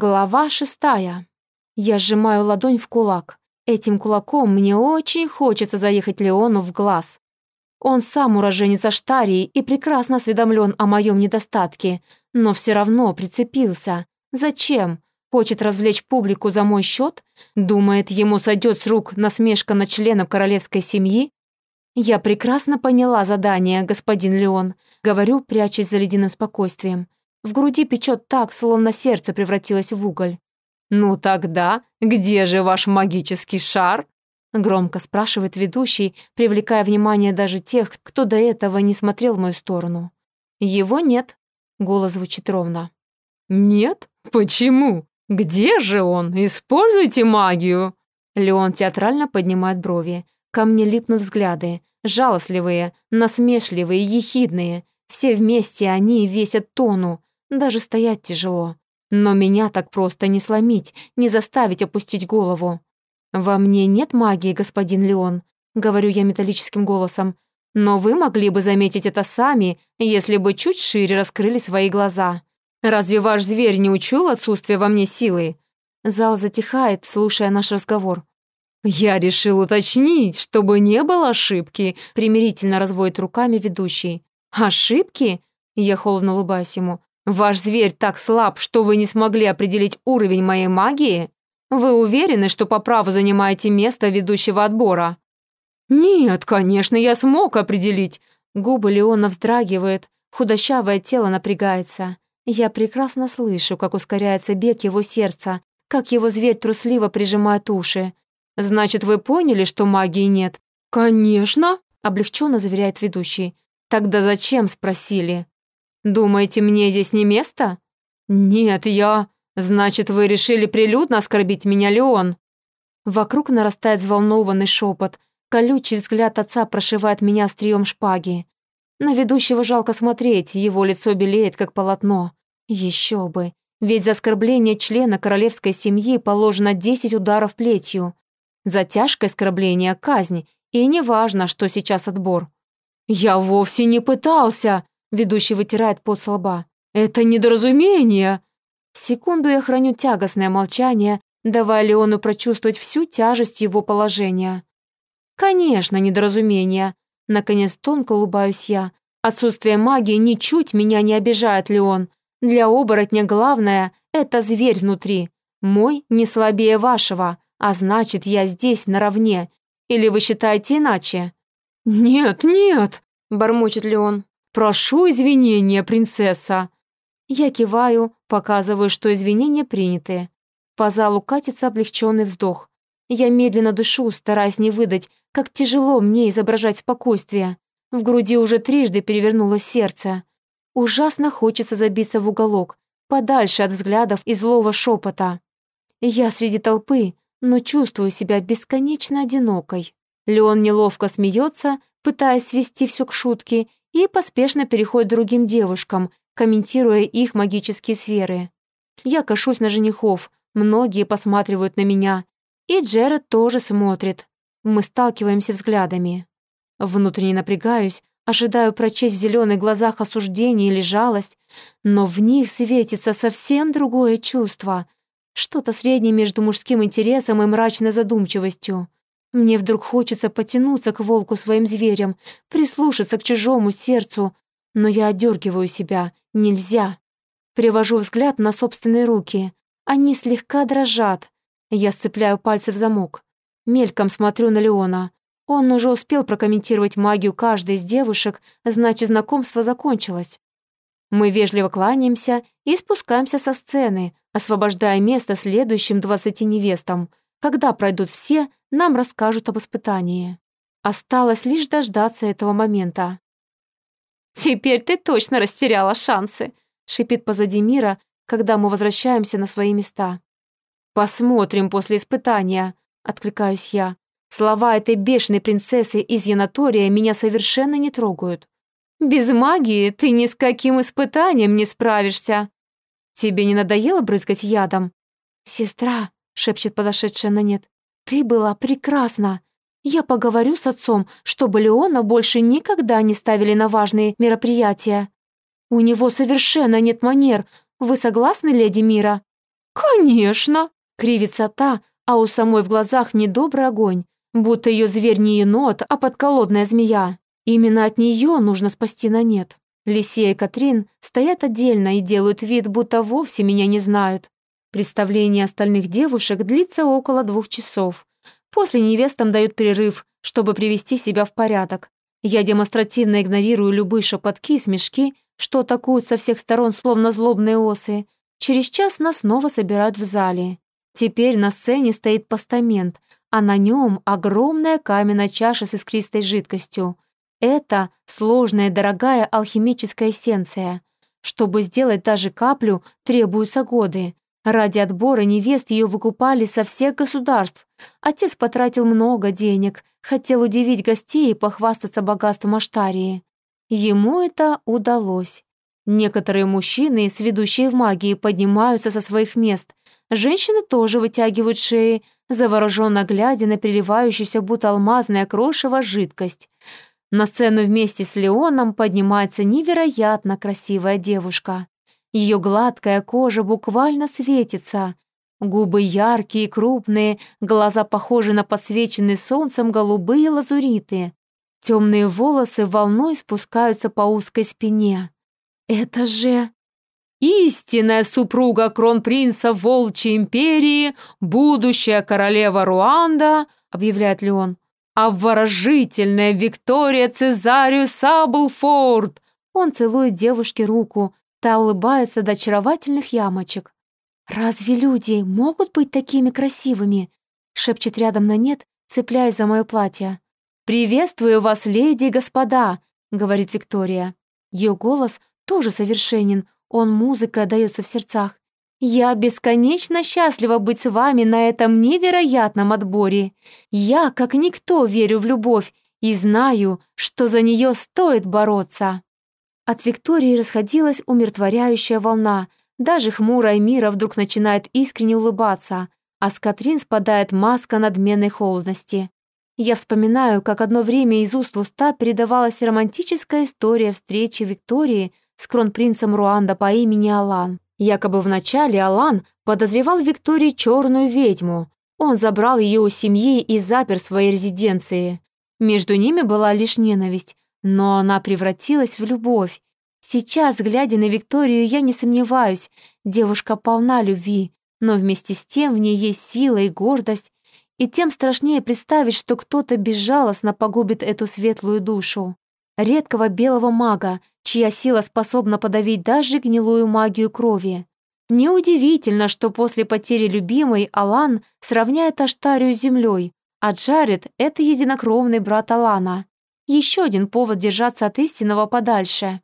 Глава шестая. Я сжимаю ладонь в кулак. Этим кулаком мне очень хочется заехать Леону в глаз. Он сам уроженец Аштарии и прекрасно осведомлен о моем недостатке, но все равно прицепился. Зачем? Хочет развлечь публику за мой счет? Думает, ему сойдет с рук насмешка на членов королевской семьи? Я прекрасно поняла задание, господин Леон, говорю, прячась за ледяным спокойствием. В груди печет так, словно сердце превратилось в уголь. «Ну тогда, где же ваш магический шар?» Громко спрашивает ведущий, привлекая внимание даже тех, кто до этого не смотрел в мою сторону. «Его нет», — голос звучит ровно. «Нет? Почему? Где же он? Используйте магию!» Леон театрально поднимает брови. Ко мне липнут взгляды. Жалостливые, насмешливые, ехидные. Все вместе они весят тону. Даже стоять тяжело. Но меня так просто не сломить, не заставить опустить голову. «Во мне нет магии, господин Леон», — говорю я металлическим голосом. «Но вы могли бы заметить это сами, если бы чуть шире раскрыли свои глаза. Разве ваш зверь не учул отсутствие во мне силы?» Зал затихает, слушая наш разговор. «Я решил уточнить, чтобы не было ошибки», — примирительно разводит руками ведущий. «Ошибки?» — я холодно улыбаюсь ему. Ваш зверь так слаб, что вы не смогли определить уровень моей магии? Вы уверены, что по праву занимаете место ведущего отбора? Нет, конечно, я смог определить. Губы Леона вздрагивают, худощавое тело напрягается. Я прекрасно слышу, как ускоряется бег его сердца, как его зверь трусливо прижимает уши. «Значит, вы поняли, что магии нет?» «Конечно!» — облегченно заверяет ведущий. «Тогда зачем?» — спросили. Думаете, мне здесь не место? Нет, я... Значит, вы решили прилюдно оскорбить меня, Леон? Вокруг нарастает взволнованный шепот. Колючий взгляд отца прошивает меня острием шпаги. На ведущего жалко смотреть, его лицо белеет, как полотно. Еще бы, ведь за оскорбление члена королевской семьи положено 10 ударов плетью. За тяжкое оскорбление – казнь, и неважно, что сейчас отбор. «Я вовсе не пытался!» Ведущий вытирает пот со лба. «Это недоразумение!» Секунду я храню тягостное молчание, давая Леону прочувствовать всю тяжесть его положения. «Конечно, недоразумение!» Наконец тонко улыбаюсь я. Отсутствие магии ничуть меня не обижает, Леон. Для оборотня главное — это зверь внутри. Мой не слабее вашего, а значит, я здесь наравне. Или вы считаете иначе?» «Нет, нет!» — бормочет Леон. «Прошу извинения, принцесса!» Я киваю, показываю, что извинения приняты. По залу катится облегченный вздох. Я медленно дышу, стараясь не выдать, как тяжело мне изображать спокойствие. В груди уже трижды перевернулось сердце. Ужасно хочется забиться в уголок, подальше от взглядов и злого шепота. Я среди толпы, но чувствую себя бесконечно одинокой. Леон неловко смеется, пытаясь свести все к шутке, и поспешно переходит к другим девушкам, комментируя их магические сферы. Я кашусь на женихов, многие посматривают на меня, и Джеред тоже смотрит. Мы сталкиваемся взглядами. Внутренне напрягаюсь, ожидаю прочесть в зеленых глазах осуждение или жалость, но в них светится совсем другое чувство, что-то среднее между мужским интересом и мрачной задумчивостью. Мне вдруг хочется потянуться к волку своим зверем, прислушаться к чужому сердцу, но я одергиваю себя. Нельзя. Привожу взгляд на собственные руки. Они слегка дрожат. Я сцепляю пальцы в замок. Мельком смотрю на Леона. Он уже успел прокомментировать магию каждой из девушек, значит, знакомство закончилось. Мы вежливо кланяемся и спускаемся со сцены, освобождая место следующим двадцати невестам. Когда пройдут все, нам расскажут об испытании. Осталось лишь дождаться этого момента. «Теперь ты точно растеряла шансы», — шипит позади мира, когда мы возвращаемся на свои места. «Посмотрим после испытания», — откликаюсь я. Слова этой бешеной принцессы из Янатория меня совершенно не трогают. «Без магии ты ни с каким испытанием не справишься». «Тебе не надоело брызгать ядом?» «Сестра», — шепчет подошедшая на нет, «Ты была прекрасна. Я поговорю с отцом, чтобы Леона больше никогда не ставили на важные мероприятия. У него совершенно нет манер. Вы согласны, леди Мира?» «Конечно!» — кривится та, а у самой в глазах недобрый огонь, будто ее зверь не енот, а подколодная змея. Именно от нее нужно спасти на нет. Лисия и Катрин стоят отдельно и делают вид, будто вовсе меня не знают. Представление остальных девушек длится около двух часов. После невестам дают перерыв, чтобы привести себя в порядок. Я демонстративно игнорирую любые шепотки и смешки, что атакуют со всех сторон словно злобные осы. Через час нас снова собирают в зале. Теперь на сцене стоит постамент, а на нем огромная каменная чаша с искристой жидкостью. Это сложная дорогая алхимическая эссенция. Чтобы сделать даже каплю, требуются годы. Ради отбора невест ее выкупали со всех государств. Отец потратил много денег, хотел удивить гостей и похвастаться богатством Аштарии. Ему это удалось. Некоторые мужчины, сведущие в магии, поднимаются со своих мест. Женщины тоже вытягивают шеи, завороженно глядя на переливающуюся будто алмазное крошево жидкость. На сцену вместе с Леоном поднимается невероятно красивая девушка. Ее гладкая кожа буквально светится. Губы яркие и крупные, глаза похожи на подсвеченные солнцем голубые лазуриты. Темные волосы волной спускаются по узкой спине. Это же... Истинная супруга кронпринца Волчьей империи, будущая королева Руанда, объявляет Леон обворожительная Виктория Цезариус Саблфорд!» Он целует девушке руку, та улыбается до очаровательных ямочек. «Разве люди могут быть такими красивыми?» шепчет рядом на нет, цепляясь за мое платье. «Приветствую вас, леди и господа!» — говорит Виктория. Ее голос тоже совершенен, он музыка отдается в сердцах. Я бесконечно счастлива быть с вами на этом невероятном отборе. Я, как никто, верю в любовь и знаю, что за нее стоит бороться». От Виктории расходилась умиротворяющая волна. Даже хмурая мира вдруг начинает искренне улыбаться, а с Катрин спадает маска надменной холодности. Я вспоминаю, как одно время из уст в уста передавалась романтическая история встречи Виктории с кронпринцем Руанда по имени Алан. Якобы вначале Алан подозревал Виктории черную ведьму. Он забрал ее у семьи и запер в своей резиденции. Между ними была лишь ненависть, но она превратилась в любовь. Сейчас, глядя на Викторию, я не сомневаюсь, девушка полна любви, но вместе с тем в ней есть сила и гордость, и тем страшнее представить, что кто-то безжалостно погубит эту светлую душу. Редкого белого мага, чья сила способна подавить даже гнилую магию крови. Неудивительно, что после потери любимой Алан сравняет Аштарию с землей, а Джаред — это единокровный брат Алана. Еще один повод держаться от истинного подальше.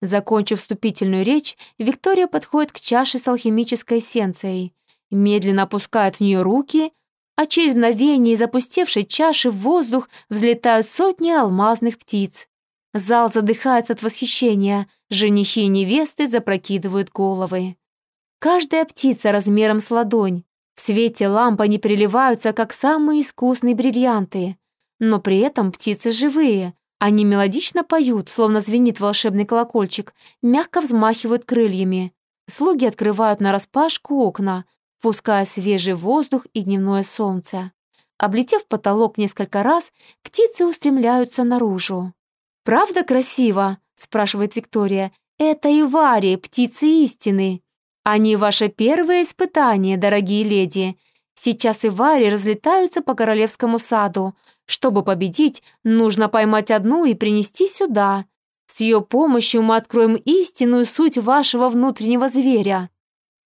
Закончив вступительную речь, Виктория подходит к чаше с алхимической эссенцией, медленно опускает в нее руки, а через мгновение из опустевшей чаши в воздух взлетают сотни алмазных птиц. Зал задыхается от восхищения, женихи и невесты запрокидывают головы. Каждая птица размером с ладонь. В свете ламп они переливаются, как самые искусные бриллианты. Но при этом птицы живые. Они мелодично поют, словно звенит волшебный колокольчик, мягко взмахивают крыльями. Слуги открывают нараспашку окна, пуская свежий воздух и дневное солнце. Облетев потолок несколько раз, птицы устремляются наружу. «Правда красиво?» — спрашивает Виктория. «Это Ивари, птицы истины. Они ваше первое испытание, дорогие леди. Сейчас Ивари разлетаются по королевскому саду. Чтобы победить, нужно поймать одну и принести сюда. С ее помощью мы откроем истинную суть вашего внутреннего зверя».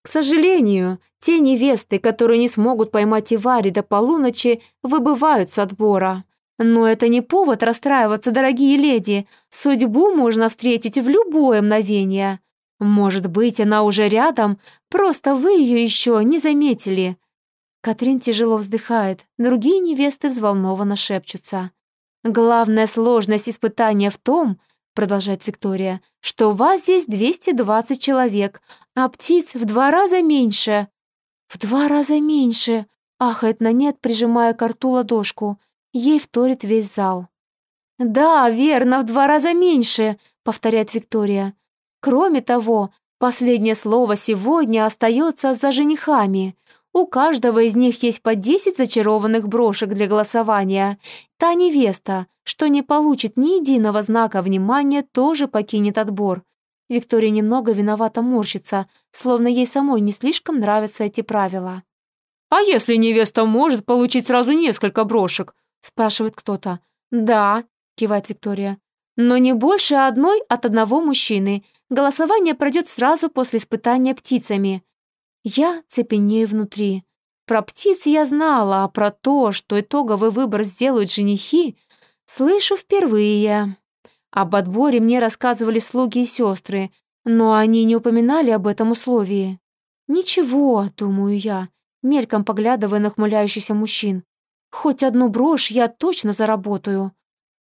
К сожалению, те невесты, которые не смогут поймать Ивари до полуночи, выбывают с отбора. Но это не повод расстраиваться, дорогие леди. Судьбу можно встретить в любое мгновение. Может быть, она уже рядом, просто вы ее еще не заметили. Катрин тяжело вздыхает, другие невесты взволнованно шепчутся. «Главная сложность испытания в том, — продолжает Виктория, — что вас здесь 220 человек, а птиц в два раза меньше». «В два раза меньше!» — ахает на нет, прижимая к рту ладошку — Ей вторит весь зал. «Да, верно, в два раза меньше», — повторяет Виктория. «Кроме того, Последнее слово сегодня остается за женихами. У каждого из них есть по 10 зачарованных брошек для голосования. Та невеста, что не получит ни единого знака внимания, тоже покинет отбор. Виктория немного виновато морщится, словно ей самой не слишком нравятся эти правила. «А если невеста может получить сразу несколько брошек?» спрашивает кто-то. «Да», кивает Виктория. «Но не больше одной от одного мужчины. Голосование пройдет сразу после испытания птицами». Я цепенею внутри. Про птиц я знала, а про то, что итоговый выбор сделают женихи, слышу впервые. Об отборе мне рассказывали слуги и сестры, но они не упоминали об этом условии. «Ничего», — думаю я, мельком поглядывая на хмыляющихся мужчин. «Хоть одну брошь я точно заработаю».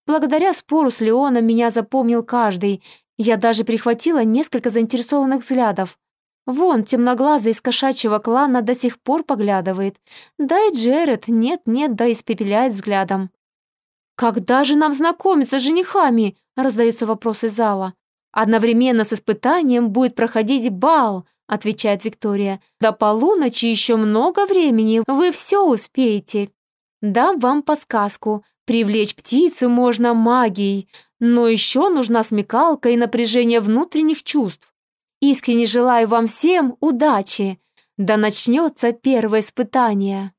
Благодаря спору с Леоном меня запомнил каждый. Я даже прихватила несколько заинтересованных взглядов. Вон, темноглазый из кошачьего клана до сих пор поглядывает. Да и Джеред нет-нет, да испепеляет взглядом. «Когда же нам знакомиться с женихами?» — раздаются вопросы зала. «Одновременно с испытанием будет проходить бал», — отвечает Виктория. «До полуночи еще много времени, вы все успеете. Дам вам подсказку. Привлечь птицу можно магией, но еще нужна смекалка и напряжение внутренних чувств. Искренне желаю вам всем удачи. Да начнется первое испытание.